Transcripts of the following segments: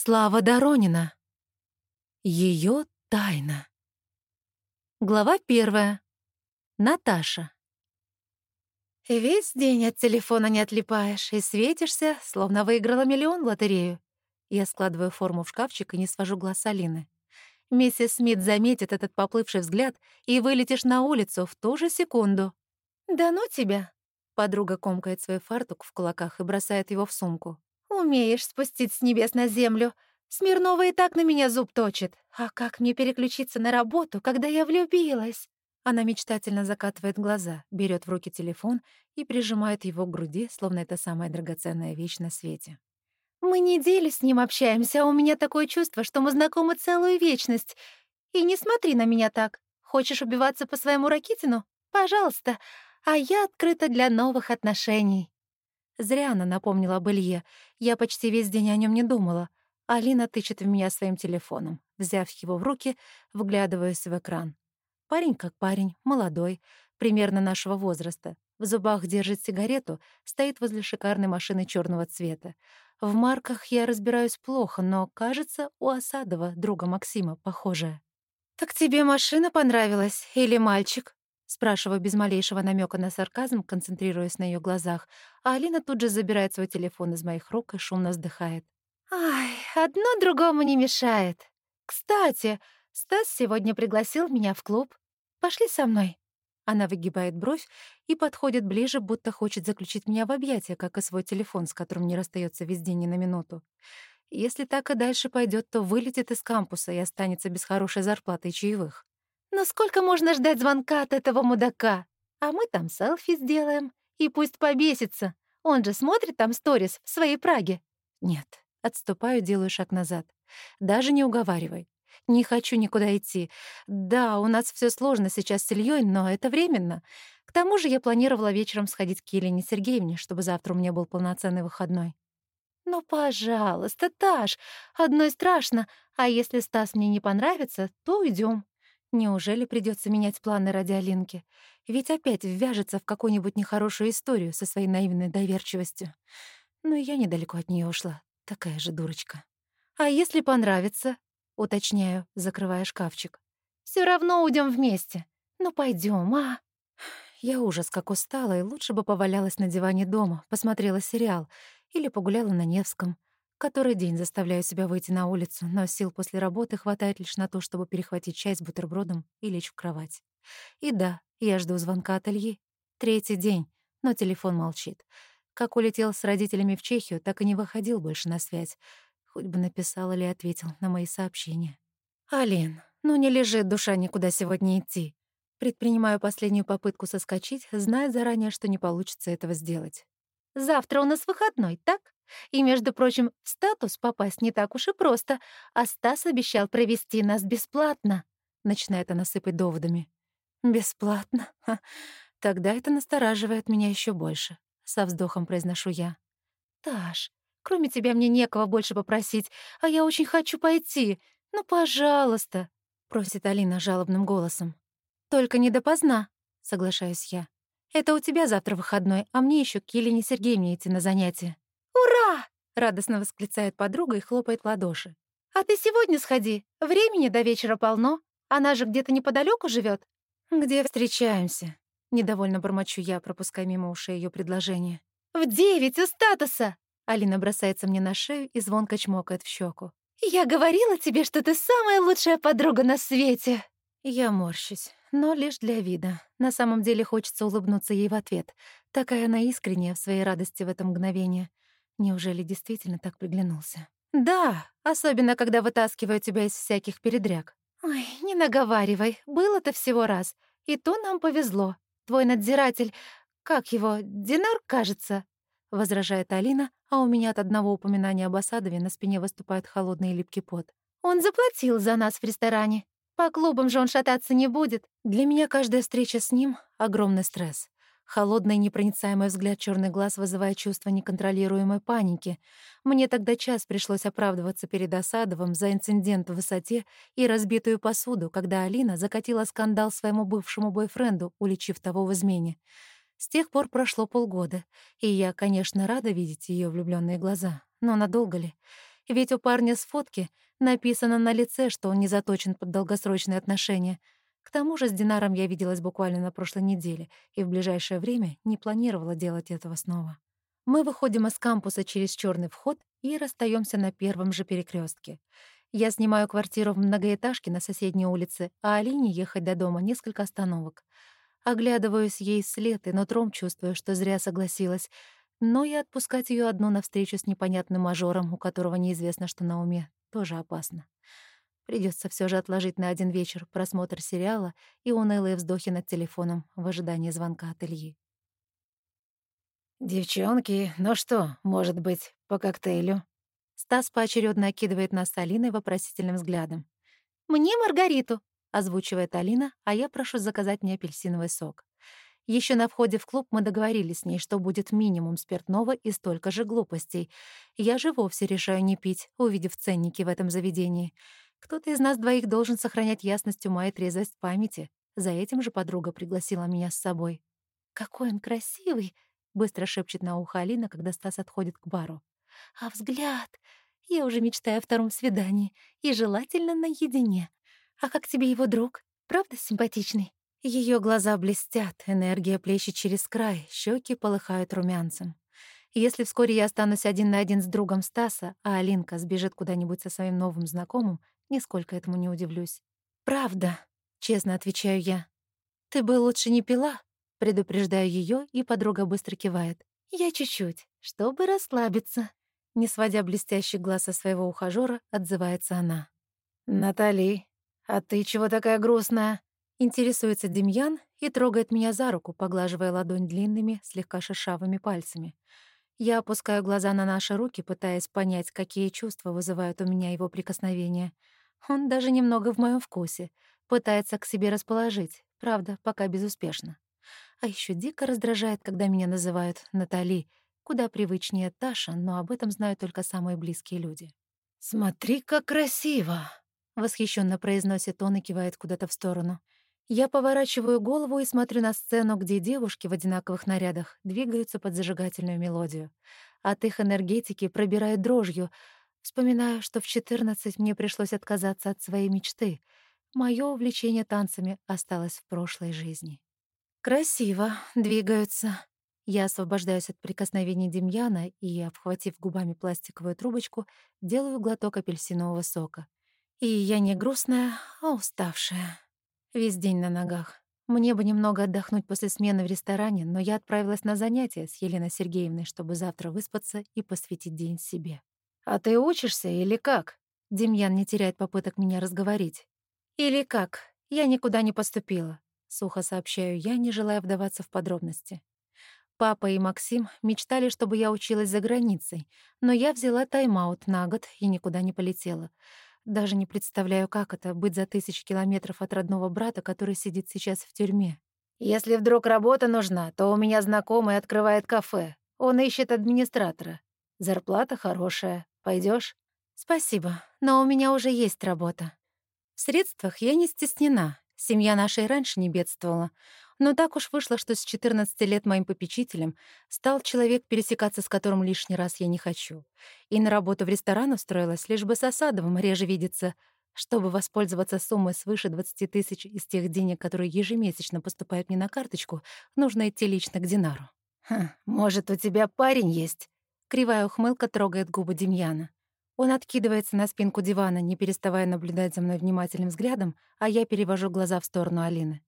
Слава Доронина. Ее тайна. Глава первая. Наташа. Весь день от телефона не отлипаешь и светишься, словно выиграла миллион в лотерею. Я складываю форму в шкафчик и не свожу глаз Алины. Миссис Смит заметит этот поплывший взгляд, и вылетишь на улицу в ту же секунду. «Да ну тебя!» Подруга комкает свой фартук в кулаках и бросает его в сумку. Умеешь спустить с небес на землю. Смирнова и так на меня зуб точит. А как мне переключиться на работу, когда я влюбилась? Она мечтательно закатывает глаза, берет в руки телефон и прижимает его к груди, словно это самая драгоценная вещь на свете. Мы неделю с ним общаемся, а у меня такое чувство, что мы знакомы целую вечность. И не смотри на меня так. Хочешь убиваться по своему Ракитину? Пожалуйста. А я открыта для новых отношений. Зря она напомнила об Илье. Я почти весь день о нем не думала. Алина тычет в меня своим телефоном. Взяв его в руки, вглядываюсь в экран. Парень как парень, молодой, примерно нашего возраста. В зубах держит сигарету, стоит возле шикарной машины черного цвета. В марках я разбираюсь плохо, но, кажется, у Осадова, друга Максима, похожая. «Так тебе машина понравилась или мальчик?» Спрашиваю без малейшего намека на сарказм, концентрируясь на ее глазах, а Алина тут же забирает свой телефон из моих рук и шумно вздыхает. «Ай, одно другому не мешает. Кстати, Стас сегодня пригласил меня в клуб. Пошли со мной». Она выгибает бровь и подходит ближе, будто хочет заключить меня в объятия, как и свой телефон, с которым не расстается весь день ни на минуту. Если так и дальше пойдет, то вылетит из кампуса и останется без хорошей зарплаты и чаевых. Но сколько можно ждать звонка от этого мудака? А мы там селфи сделаем. И пусть побесится. Он же смотрит там сторис в своей Праге. Нет, отступаю, делаю шаг назад. Даже не уговаривай. Не хочу никуда идти. Да, у нас все сложно сейчас с Ильей, но это временно. К тому же я планировала вечером сходить к Елене Сергеевне, чтобы завтра у меня был полноценный выходной. «Ну, пожалуйста, Таш, одной страшно, а если Стас мне не понравится, то уйдем. Неужели придется менять планы ради Алинки? Ведь опять ввяжется в какую-нибудь нехорошую историю со своей наивной доверчивостью. Но я недалеко от нее ушла. Такая же дурочка. А если понравится? Уточняю, закрывая шкафчик. Все равно уйдем вместе. Ну пойдем, а? Я ужас как устала, и лучше бы повалялась на диване дома, посмотрела сериал или погуляла на Невском. Который день заставляю себя выйти на улицу, но сил после работы хватает лишь на то, чтобы перехватить чай с бутербродом и лечь в кровать. И да, я жду звонка от Ильи. Третий день, но телефон молчит. Как улетел с родителями в Чехию, так и не выходил больше на связь. Хоть бы написал или ответил на мои сообщения. «Алин, ну не лежит душа никуда сегодня идти». Предпринимаю последнюю попытку соскочить, зная заранее, что не получится этого сделать. «Завтра у нас выходной, так?» И, между прочим, в статус попасть не так уж и просто, а Стас обещал провести нас бесплатно. Начинает она сыпать доводами. Бесплатно? Ха. Тогда это настораживает меня еще больше. Со вздохом произношу я. Таш, кроме тебя мне некого больше попросить, а я очень хочу пойти. Ну, пожалуйста, просит Алина жалобным голосом. Только не допоздна, соглашаюсь я. Это у тебя завтра выходной, а мне еще к Елене Сергеевне идти на занятия. Радостно восклицает подруга и хлопает ладоши. «А ты сегодня сходи. Времени до вечера полно. Она же где-то неподалеку живет. «Где встречаемся?» — недовольно бормочу я, пропуская мимо ушей ее предложение. «В девять у статуса!» Алина бросается мне на шею и звонко чмокает в щеку. «Я говорила тебе, что ты самая лучшая подруга на свете!» Я морщусь, но лишь для вида. На самом деле хочется улыбнуться ей в ответ. Такая она искренняя в своей радости в это мгновение. Неужели действительно так приглянулся? Да, особенно когда вытаскиваю тебя из всяких передряг. Ой, не наговаривай, было-то всего раз. И то нам повезло. Твой надзиратель, как его, Динар, кажется, возражает Алина, а у меня от одного упоминания об Осадове на спине выступает холодный липкий пот. Он заплатил за нас в ресторане. По клубам же он шататься не будет. Для меня каждая встреча с ним — огромный стресс. Холодный непроницаемый взгляд черный глаз вызывает чувство неконтролируемой паники. Мне тогда час пришлось оправдываться перед Осадовым за инцидент в высоте и разбитую посуду, когда Алина закатила скандал своему бывшему бойфренду, уличив того в измене. С тех пор прошло полгода, и я, конечно, рада видеть ее влюбленные глаза. Но надолго ли? Ведь у парня с фотки написано на лице, что он не заточен под долгосрочные отношения. К тому же с Динаром я виделась буквально на прошлой неделе и в ближайшее время не планировала делать этого снова. Мы выходим из кампуса через черный вход и расстаемся на первом же перекрестке. Я снимаю квартиру в многоэтажке на соседней улице, а Алине ехать до дома несколько остановок. Оглядываюсь ей вслед и нутром чувствую, что зря согласилась, но и отпускать ее одну навстречу с непонятным мажором, у которого неизвестно, что на уме, тоже опасно. Придется все же отложить на один вечер просмотр сериала и унылые вздохи над телефоном в ожидании звонка от Ильи. «Девчонки, ну что, может быть, по коктейлю?» Стас поочередно окидывает нас с Алиной вопросительным взглядом. «Мне Маргариту», — озвучивает Алина, а я прошу заказать мне апельсиновый сок. Еще на входе в клуб мы договорились с ней, что будет минимум спиртного и столько же глупостей. Я же вовсе решаю не пить, увидев ценники в этом заведении. Кто-то из нас двоих должен сохранять ясность ума и трезвость памяти. За этим же подруга пригласила меня с собой. «Какой он красивый!» — быстро шепчет на ухо Алина, когда Стас отходит к бару. «А взгляд! Я уже мечтаю о втором свидании, и желательно наедине. А как тебе его друг? Правда симпатичный?» Ее глаза блестят, энергия плещет через край, щеки полыхают румянцем. Если вскоре я останусь один на один с другом Стаса, а Алинка сбежит куда-нибудь со своим новым знакомым, нисколько этому не удивлюсь. «Правда», — честно отвечаю я. «Ты бы лучше не пила?» Предупреждаю ее, и подруга быстро кивает. «Я чуть-чуть, чтобы расслабиться». Не сводя блестящий глаз со своего ухажёра, отзывается она. «Натали, а ты чего такая грустная?» Интересуется Демьян и трогает меня за руку, поглаживая ладонь длинными, слегка шершавыми пальцами. Я опускаю глаза на наши руки, пытаясь понять, какие чувства вызывают у меня его прикосновения. Он даже немного в моем вкусе, пытается к себе расположить, правда, пока безуспешно. А еще дико раздражает, когда меня называют Натали, куда привычнее Таша, но об этом знают только самые близкие люди. «Смотри, как красиво!» — восхищенно произносит он и кивает куда-то в сторону — я поворачиваю голову и смотрю на сцену, где девушки в одинаковых нарядах двигаются под зажигательную мелодию. От их энергетики пробирает дрожью. Вспоминаю, что в 14 мне пришлось отказаться от своей мечты. Моё увлечение танцами осталось в прошлой жизни. Красиво двигаются. Я освобождаюсь от прикосновений Демьяна и, обхватив губами пластиковую трубочку, делаю глоток апельсинового сока. И я не грустная, а уставшая. Весь день на ногах. Мне бы немного отдохнуть после смены в ресторане, но я отправилась на занятия с Еленой Сергеевной, чтобы завтра выспаться и посвятить день себе. «А ты учишься или как?» Демьян не теряет попыток меня разговорить. «Или как? Я никуда не поступила», — сухо сообщаю я, не желая вдаваться в подробности. Папа и Максим мечтали, чтобы я училась за границей, но я взяла тайм-аут на год и никуда не полетела. Даже не представляю, как это — быть за тысячи километров от родного брата, который сидит сейчас в тюрьме. «Если вдруг работа нужна, то у меня знакомый открывает кафе. Он ищет администратора. Зарплата хорошая. Пойдешь? «Спасибо, но у меня уже есть работа. В средствах я не стеснена. Семья наша и раньше не бедствовала. Но так уж вышло, что с 14 лет моим попечителем стал человек, пересекаться с которым лишний раз я не хочу. И на работу в ресторан устроилась, лишь бы с Осадовым реже видеться. Чтобы воспользоваться суммой свыше 20 тысяч из тех денег, которые ежемесячно поступают мне на карточку, нужно идти лично к Динару. «Хм, может, у тебя парень есть?» Кривая ухмылка трогает губы Демьяна. Он откидывается на спинку дивана, не переставая наблюдать за мной внимательным взглядом, а я перевожу глаза в сторону Алины.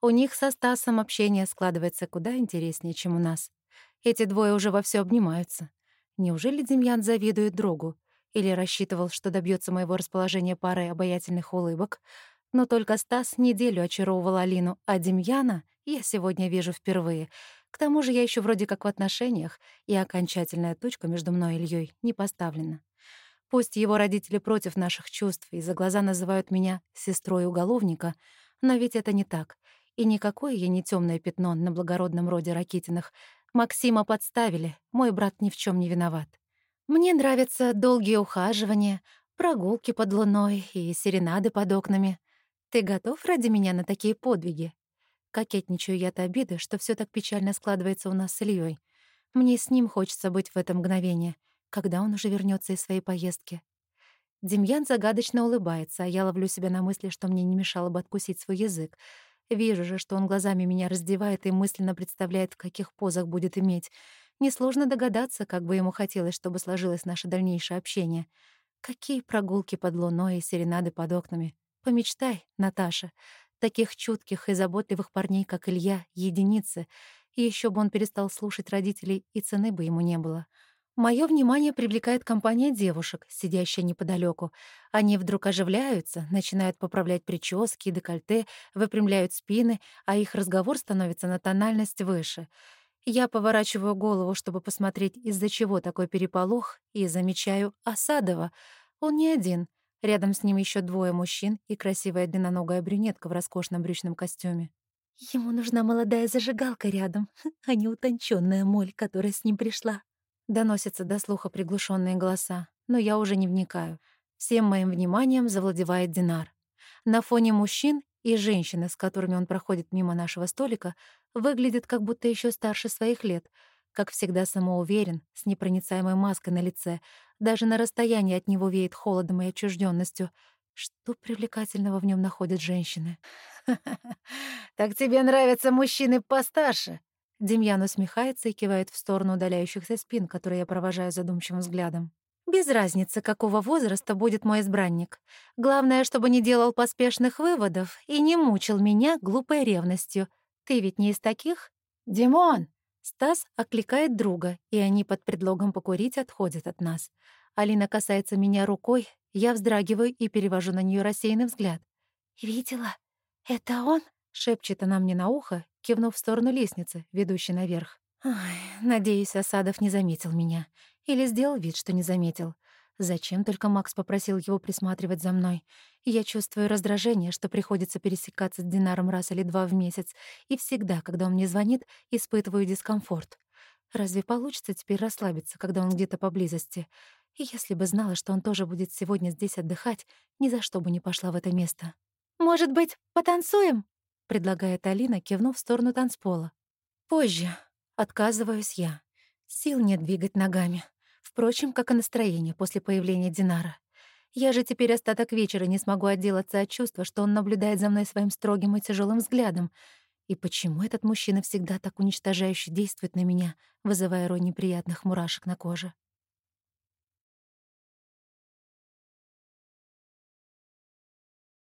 У них со Стасом общение складывается куда интереснее, чем у нас. Эти двое уже вовсю обнимаются. Неужели Демьян завидует другу? Или рассчитывал, что добьется моего расположения парой обаятельных улыбок? Но только Стас неделю очаровывал Алину, а Демьяна я сегодня вижу впервые. К тому же я еще вроде как в отношениях, и окончательная точка между мной и Ильей не поставлена. Пусть его родители против наших чувств и за глаза называют меня сестрой уголовника, но ведь это не так. И никакое я не темное пятно на благородном роде Ракитиных. Максима подставили, мой брат ни в чем не виноват. Мне нравятся долгие ухаживания, прогулки под луной и серенады под окнами. Ты готов ради меня на такие подвиги? Кокетничаю я от обиды, что все так печально складывается у нас с Ильей. Мне с ним хочется быть в это мгновение. Когда он уже вернется из своей поездки? Демьян загадочно улыбается, а я ловлю себя на мысли, что мне не мешало бы откусить свой язык. Вижу же, что он глазами меня раздевает и мысленно представляет, в каких позах будет иметь. Несложно догадаться, как бы ему хотелось, чтобы сложилось наше дальнейшее общение. Какие прогулки под луной и серенады под окнами. Помечтай, Наташа. Таких чутких и заботливых парней, как Илья, единицы. И еще бы он перестал слушать родителей, и цены бы ему не было. Мое внимание привлекает компания девушек, сидящая неподалеку. Они вдруг оживляются, начинают поправлять прически, декольте, выпрямляют спины, а их разговор становится на тональность выше. Я поворачиваю голову, чтобы посмотреть, из-за чего такой переполох, и замечаю Осадова. Он не один. Рядом с ним еще двое мужчин и красивая длинноногая брюнетка в роскошном брючном костюме. Ему нужна молодая зажигалка рядом, а не утонченная моль, которая с ним пришла. Доносятся до слуха приглушенные голоса, но я уже не вникаю. Всем моим вниманием завладевает Динар. На фоне мужчин и женщины, с которыми он проходит мимо нашего столика, выглядит как будто еще старше своих лет, как всегда самоуверен, с непроницаемой маской на лице. Даже на расстоянии от него веет холодом и отчужденностью. Что привлекательного в нем находят женщины? «Так тебе нравятся мужчины постарше?» Демьян усмехается и кивает в сторону удаляющихся спин, которые я провожаю задумчивым взглядом. Без разницы, какого возраста будет мой избранник. Главное, чтобы не делал поспешных выводов и не мучил меня глупой ревностью. Ты ведь не из таких? «Димон!» Стас окликает друга, и они под предлогом покурить отходят от нас. Алина касается меня рукой, я вздрагиваю и перевожу на нее рассеянный взгляд. «Видела? Это он?» — шепчет она мне на ухо, кивнув в сторону лестницы, ведущей наверх. Ой, надеюсь, Осадов не заметил меня. Или сделал вид, что не заметил. Зачем только Макс попросил его присматривать за мной? Я чувствую раздражение, что приходится пересекаться с Динаром раз или два в месяц, и всегда, когда он мне звонит, испытываю дискомфорт. Разве получится теперь расслабиться, когда он где-то поблизости? И если бы знала, что он тоже будет сегодня здесь отдыхать, ни за что бы не пошла в это место. «Может быть, потанцуем?» — предлагает Алина, кивнув в сторону танцпола. «Позже», — отказываюсь я. Сил нет двигать ногами. Впрочем, как и настроение после появления Динара. Я же теперь остаток вечера не смогу отделаться от чувства, что он наблюдает за мной своим строгим и тяжелым взглядом. И почему этот мужчина всегда так уничтожающе действует на меня, вызывая рой неприятных мурашек на коже?